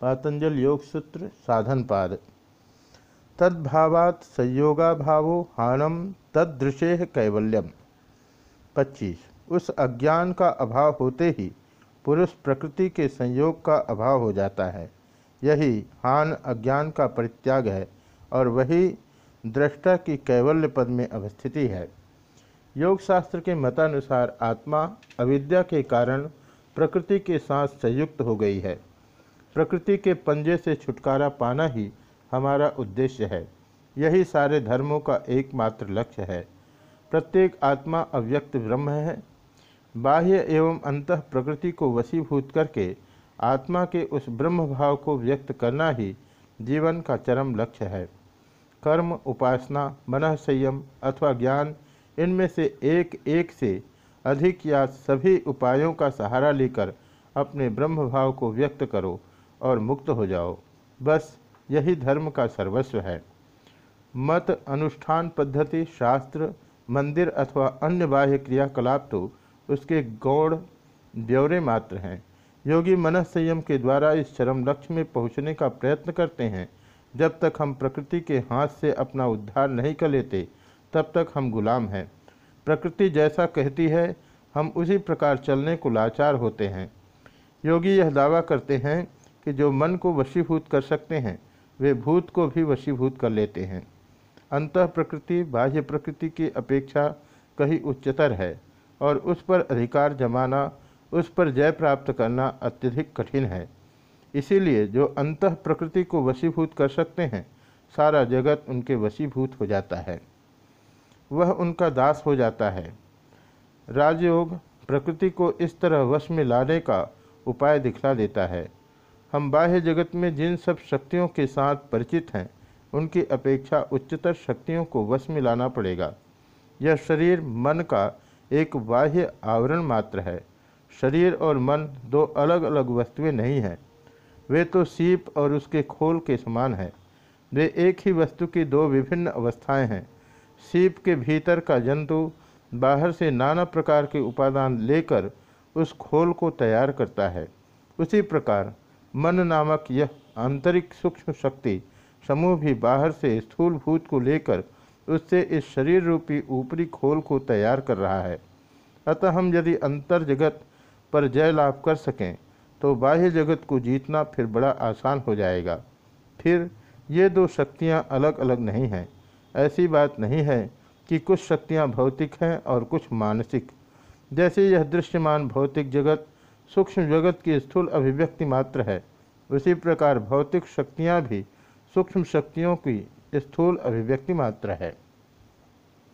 पातंजल योग सूत्र साधन पाद। तद्भावात संयोगा भावो हानम तदृशे कैवल्यम। 25 उस अज्ञान का अभाव होते ही पुरुष प्रकृति के संयोग का अभाव हो जाता है। यही हान अज्ञान का परित्याग है और वही दृष्टा की कैवल्य पद में अवस्थिति है। योग शास्त्र के मतानुसार आत्मा अविद्या के कारण प्रकृति के साथ संयुक्त हो गई है। प्रकृति के पंजे से छुटकारा पाना ही हमारा उद्देश्य है। यही सारे धर्मों का एकमात्र लक्ष्य है। प्रत्येक आत्मा अव्यक्त ब्रह्म है। बाह्य एवं अंत प्रकृति को वशीभूत करके आत्मा के उस ब्रह्म भाव को व्यक्त करना ही जीवन का चरम लक्ष्य है। कर्म, उपासना, मन संयम अथवा ज्ञान, इनमें से एक एक से अधिक या सभी उपायों का सहारा लेकर अपने ब्रह्म भाव को व्यक्त करो। और मुक्त हो जाओ। बस यही धर्म का सर्वस्व है। मत, अनुष्ठान पद्धति, शास्त्र, मंदिर अथवा अन्य बाह्य क्रियाकलाप तो उसके गौड़ ब्यौरे मात्र हैं। योगी मन संयम के द्वारा इस चरम लक्ष्य में पहुँचने का प्रयत्न करते हैं। जब तक हम प्रकृति के हाथ से अपना उद्धार नहीं कर लेते, तब तक हम गुलाम हैं। प्रकृति जैसा कहती है, हम उसी प्रकार चलने को लाचार होते हैं। योगी यह दावा करते हैं कि जो मन को वशीभूत कर सकते हैं, वे भूत को भी वशीभूत कर लेते हैं। अंत प्रकृति, बाह्य प्रकृति की अपेक्षा कहीं उच्चतर है और उस पर अधिकार जमाना, उस पर जय प्राप्त करना अत्यधिक कठिन है। इसीलिए जो अंत प्रकृति को वशीभूत कर सकते हैं, सारा जगत उनके वशीभूत हो जाता है। वह उनका दास हो जाता है। राजयोग प्रकृति को इस तरह वश में लाने का उपाय दिखला देता है। हम बाह्य जगत में जिन सब शक्तियों के साथ परिचित हैं, उनकी अपेक्षा उच्चतर शक्तियों को वश में लाना पड़ेगा। यह शरीर, मन का एक बाह्य आवरण मात्र है। शरीर और मन दो अलग अलग वस्तुएँ नहीं हैं। वे तो सीप और उसके खोल के समान हैं। वे एक ही वस्तु की दो विभिन्न अवस्थाएँ हैं। सीप के भीतर का जंतु बाहर से नाना प्रकार के उपादान लेकर उस खोल को तैयार करता है। उसी प्रकार मन नामक यह आंतरिक सूक्ष्म शक्ति समूह भी बाहर से स्थूल भूत को लेकर उससे इस शरीर रूपी ऊपरी खोल को तैयार कर रहा है। अतः हम यदि अंतर जगत पर जय लाभ कर सकें तो बाह्य जगत को जीतना फिर बड़ा आसान हो जाएगा। फिर ये दो शक्तियाँ अलग अलग नहीं हैं। ऐसी बात नहीं है कि कुछ शक्तियाँ भौतिक हैं और कुछ मानसिक। जैसे यह दृश्यमान भौतिक जगत सूक्ष्म जगत की स्थूल अभिव्यक्ति मात्र है। उसी प्रकार भौतिक शक्तियाँ भी सूक्ष्म शक्तियों की स्थूल अभिव्यक्ति मात्र है।